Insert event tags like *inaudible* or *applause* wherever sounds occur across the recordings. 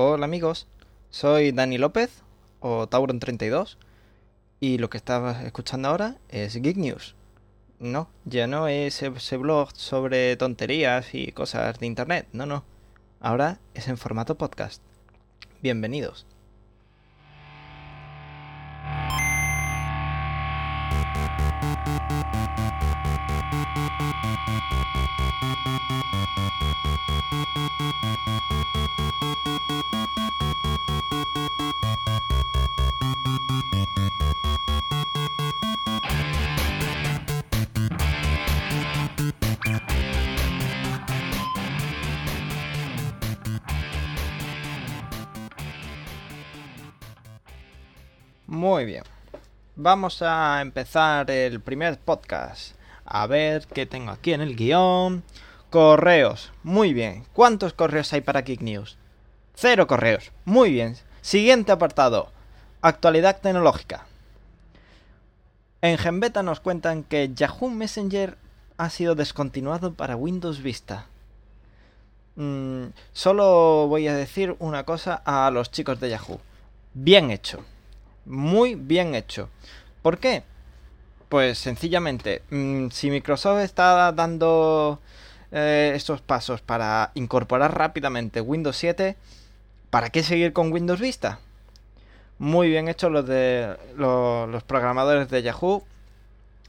Hola amigos, soy Dani López o Tauron32 y lo que estabas escuchando ahora es Geek News. No, ya no es ese blog sobre tonterías y cosas de internet, no, no. Ahora es en formato podcast. Bienvenidos. Muy bien. Vamos a empezar el primer podcast. A ver qué tengo aquí en el guion. Correos. Muy bien. ¿Cuántos correos hay para Kick News? Cero correos. Muy bien. Siguiente apartado. Actualidad tecnológica. En Genbeta nos cuentan que Yahoo Messenger ha sido descontinuado para Windows Vista. Mm, solo voy a decir una cosa a los chicos de Yahoo. Bien hecho muy bien hecho. ¿Por qué? Pues sencillamente, mm, si Microsoft está dando eh, estos pasos para incorporar rápidamente Windows 7, ¿para qué seguir con Windows Vista? Muy bien hecho los de los programadores de Yahoo,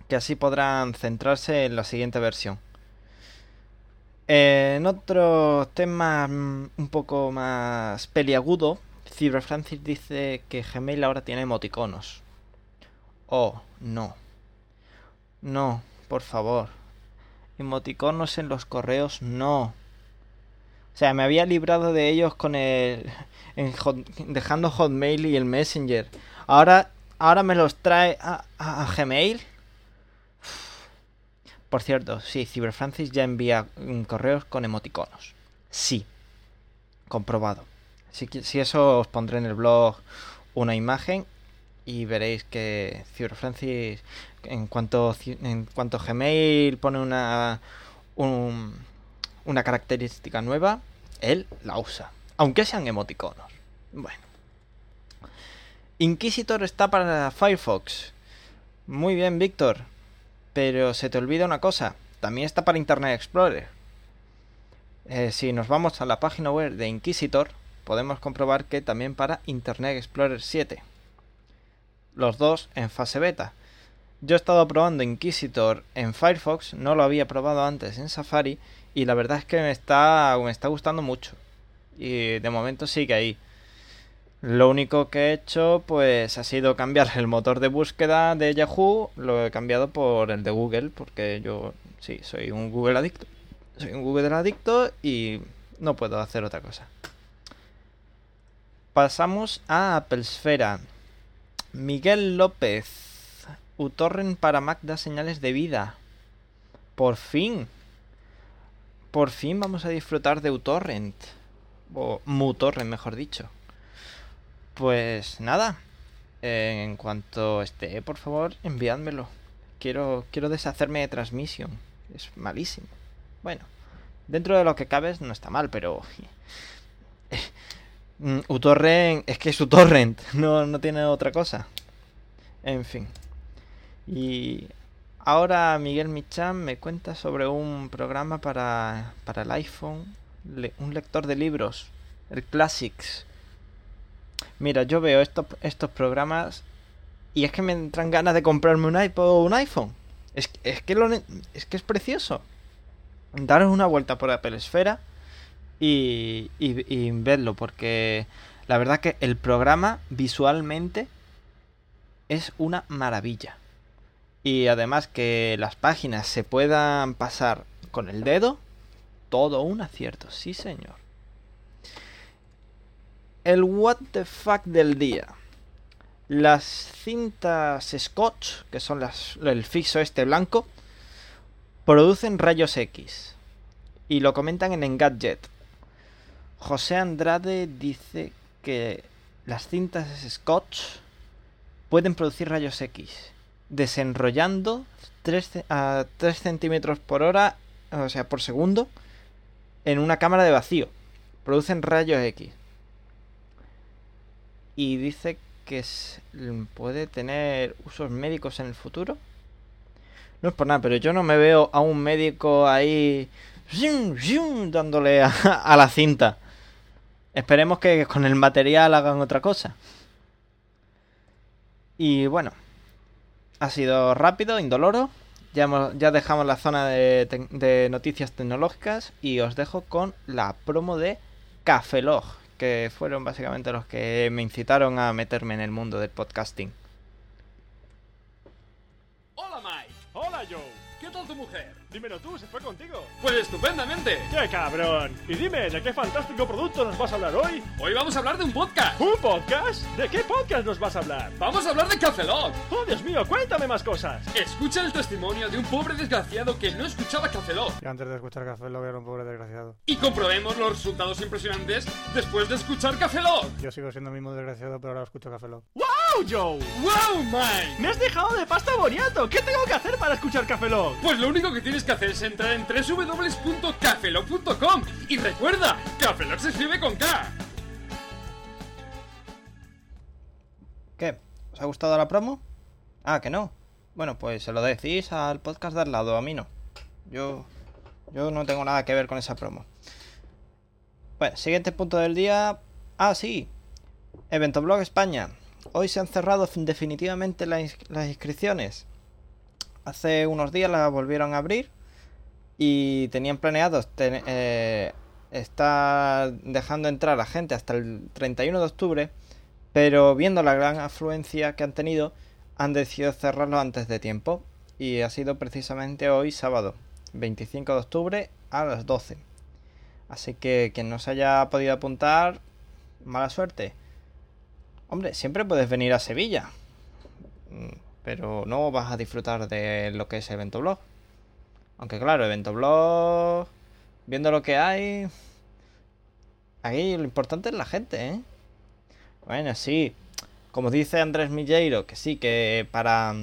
que así podrán centrarse en la siguiente versión. En otro tema mm, un poco más peliagudo, Francis dice que Gmail ahora tiene emoticonos. Oh, no. No, por favor. Emoticonos en los correos, no. O sea, me había librado de ellos con el. dejando Hotmail y el Messenger. Ahora, ahora me los trae a, Gmail. Por cierto, sí, CyberFrancis ya envía correos con emoticonos. Sí. Comprobado. Si, si eso os pondré en el blog una imagen y veréis que Francis en cuanto en cuanto Gmail pone una una característica nueva, él la usa, aunque sean emoticonos. Bueno. Inquisitor está para Firefox. Muy bien, Víctor. Pero se te olvida una cosa, también está para Internet Explorer. Eh, si nos vamos a la página web de Inquisitor, podemos comprobar que también para Internet Explorer 7. Los dos en fase beta. Yo he estado probando Inquisitor en Firefox, no lo había probado antes en Safari y la verdad es que me está, me está gustando mucho. Y de momento sigue ahí. Lo único que he hecho pues ha sido cambiar el motor de búsqueda de Yahoo, lo he cambiado por el de Google porque yo sí, soy un Google adicto. Soy un Google adicto y no puedo hacer otra cosa. Pasamos a Apple Esfera. Miguel López. uTorrent para Mac da señales de vida. Por fin. Por fin vamos a disfrutar de uTorrent. O MuTorrent, mejor dicho. Pues nada. En cuanto esté, por favor, enviádmelo. Quiero, quiero deshacerme de transmisión. Es malísimo. Bueno, dentro de lo que cabe no está mal, pero... Mm, uTorrent, es que es uTorrent, *laughs* no, no tiene otra cosa. En fin. Y ahora Miguel Michan me cuenta sobre un programa para, para el iPhone, un lector de libros, el Classics. Mira, yo veo estos, estos programas y es que me entran ganas de comprarme un iPod un iPhone. Es, es, que lo, es que es precioso. Daros una vuelta por Apple Esfera y, y, verlo, porque la verdad que el programa visualmente es una maravilla. Y además que las páginas se puedan pasar con el dedo, todo un acierto, sí señor. El what the fuck del día. Las cintas Scotch, que son las, el fiso este blanco, producen rayos X. Y lo comentan en Engadget. José Andrade dice que las cintas Scotch pueden producir rayos X, desenrollando 3, a 3 centímetros por hora, o sea, por segundo, en una cámara de vacío. Producen rayos X. y dice que puede tener usos médicos en el futuro. No es por nada, pero yo no me veo a un médico ahí dándole a, la cinta. Esperemos que con el material hagan otra cosa. Y bueno, ha sido rápido, indoloro. Ya, dejamos la zona de, de, noticias tecnológicas y os dejo con la promo de Cafelog, que fueron básicamente los que me incitaron a meterme en el mundo del podcasting. Dímelo tú, se fue contigo. Pues estupendamente. ¡Qué cabrón! Y dime, ¿de qué fantástico producto nos vas a hablar hoy? Hoy vamos a hablar de un podcast. ¿Un podcast? ¿De qué podcast nos vas a hablar? Vamos a hablar de Cafelog. ¡Oh, Dios mío! Cuéntame más cosas. Escucha el testimonio de un pobre desgraciado que no escuchaba Cafelog. Y antes de escuchar Cafelog era un pobre desgraciado. Y comprobemos los resultados impresionantes después de escuchar Cafelog. Yo sigo siendo el mismo desgraciado, pero ahora escucho Cafelog. ¡Wow, Joe! ¡Wow, Mike! ¡Me has dejado de pasta boniato! ¿Qué tengo que hacer para escuchar Cafelog? Pues lo único que tienes que hacer es entrar en www.cafelog.com y recuerda, Cafelog se escribe con K. ¿Qué? ¿Os ha gustado la promo? Ah, que no. Bueno, pues se lo decís al podcast de al lado, a mí no. Yo, yo no tengo nada que ver con esa promo. Bueno, siguiente punto del día. Ah, sí. Evento Blog España. Hoy se han cerrado definitivamente las, inscripciones. Hace unos días las volvieron a abrir y tenían planeado eh, estar dejando entrar a la gente hasta el 31 de octubre, pero viendo la gran afluencia que han tenido, han decidido cerrarlo antes de tiempo y ha sido precisamente hoy sábado, 25 de octubre a las 12. Así que quien no se haya podido apuntar, mala suerte. Hombre, siempre puedes venir a Sevilla, mm, pero no vas a disfrutar de lo que es Evento Blog. Aunque claro, evento blog, viendo lo que hay, ahí lo importante es la gente, ¿eh? Bueno, sí, como dice Andrés Milleiro, que sí, que para,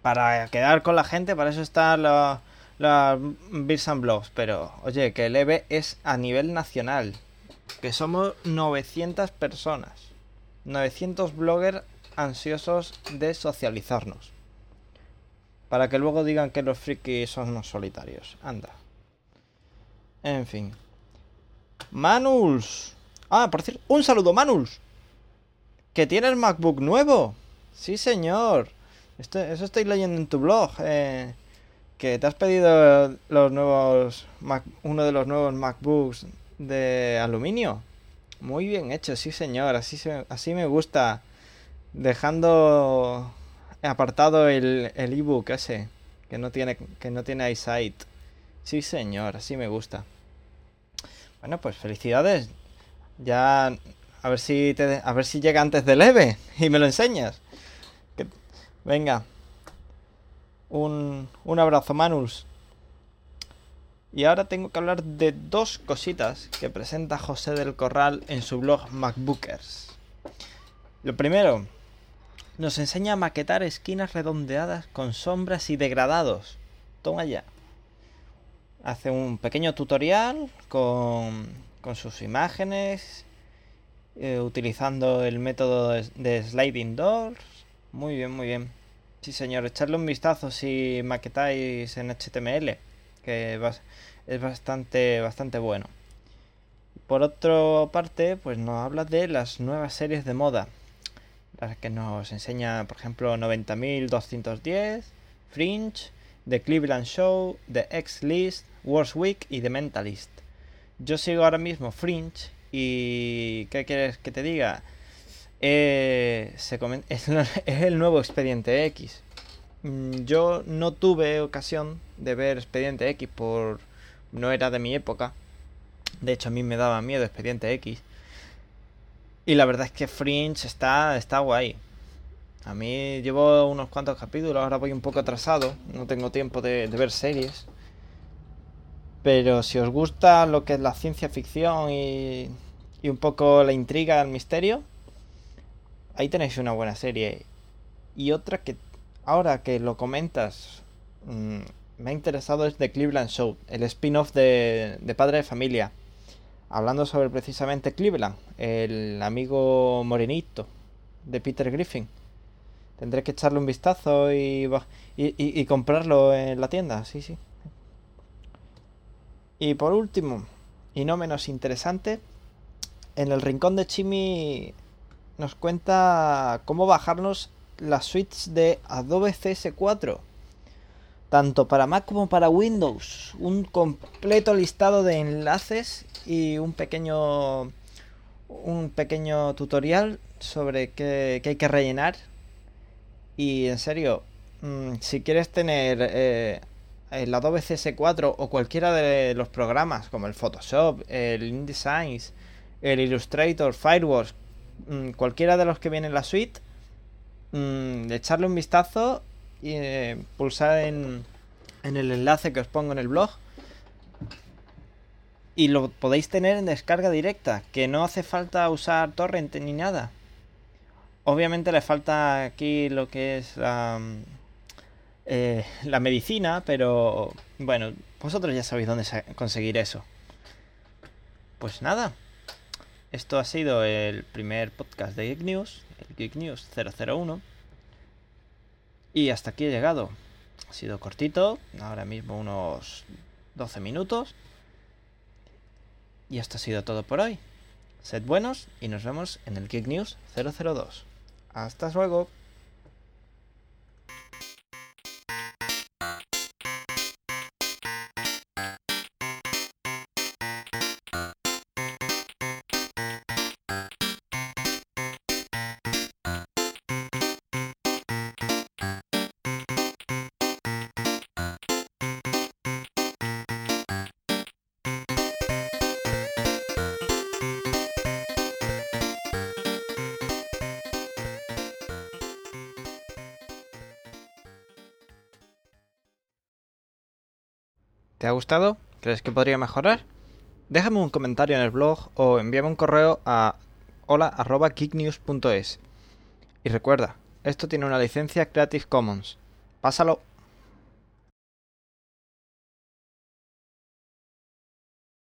para quedar con la gente, para eso están los, los Beers Blogs, pero oye, que el EVE es a nivel nacional, que somos 900 personas, 900 bloggers ansiosos de socializarnos. Para que luego digan que los frikis son unos solitarios. Anda. En fin. Manuls. Ah, por cierto, un saludo, Manuls. Que tienes MacBook nuevo. Sí, señor. eso estoy leyendo en tu blog. Eh, que te has pedido los nuevos uno de los nuevos MacBooks de aluminio. Muy bien hecho, sí, señor. Así, así me gusta. Dejando apartado el ebook ese, que no tiene, que no tiene eyesight. Sí, señor, así me gusta. Bueno, pues felicidades. Ya a ver si te, a ver si llega antes del EVE y me lo enseñas. venga. Un, un abrazo, Manus. Y ahora tengo que hablar de dos cositas que presenta José del Corral en su blog MacBookers. Lo primero, nos enseña a maquetar esquinas redondeadas con sombras y degradados. Toma ya. Hace un pequeño tutorial con, con sus imágenes, eh, utilizando el método de, sliding doors. Muy bien, muy bien. Sí, señor, echarle un vistazo si maquetáis en HTML, que es bastante, bastante bueno. Por otra parte, pues nos habla de las nuevas series de moda las que nos enseña, por ejemplo, 90.210, Fringe, The Cleveland Show, The X-List, Worst Week y The Mentalist. Yo sigo ahora mismo Fringe y ¿qué quieres que te diga? Eh, *laughs* es, es el nuevo Expediente X. Mm, yo no tuve ocasión de ver Expediente X por... no era de mi época. De hecho a mí me daba miedo Expediente X. Y la verdad es que Fringe está, está guay. A mí llevo unos cuantos capítulos, ahora voy un poco atrasado, no tengo tiempo de, ver series. Pero si os gusta lo que es la ciencia ficción y, y un poco la intriga, el misterio, ahí tenéis una buena serie. Y otra que ahora que lo comentas, mm, me ha interesado es Cleveland Show, el spin-off de, de Padre de Familia. hablando sobre precisamente Cleveland, el amigo morenito de Peter Griffin. Tendré que echarle un vistazo y- y comprarlo en la tienda, sí, sí. Y por último, y no menos interesante, en el rincón de Chimi nos cuenta cómo bajarnos las suites de Adobe CS4 tanto para Mac como para Windows. Un completo listado de enlaces y un pequeño un pequeño tutorial sobre qué, qué hay que rellenar. Y en serio, mm, si quieres tener eh, el Adobe CS4 o cualquiera de los programas como el Photoshop, el InDesign, el Illustrator, Fireworks, mm, cualquiera de los que viene en la suite, mm, echarle un vistazo y eh, pulsar en, en el enlace que os pongo en el blog. Y lo podéis tener en descarga directa, que no hace falta usar torrent ni nada. Obviamente le falta aquí lo que es la, mm, eh, la medicina, pero bueno, vosotros ya sabéis dónde conseguir eso. Pues nada, esto ha sido el primer podcast de Geek News, el Geek News 001. Y hasta aquí he llegado. Ha sido cortito, ahora mismo unos 12 minutos. Y esto ha sido todo por hoy. Sed buenos y nos vemos en el Geek News 002. Hasta luego. ¿Te ha gustado? ¿Crees que podría mejorar? Déjame un comentario en el blog o envíame un correo a hola.geeknews.es. Y recuerda, esto tiene una licencia Creative Commons. Pásalo.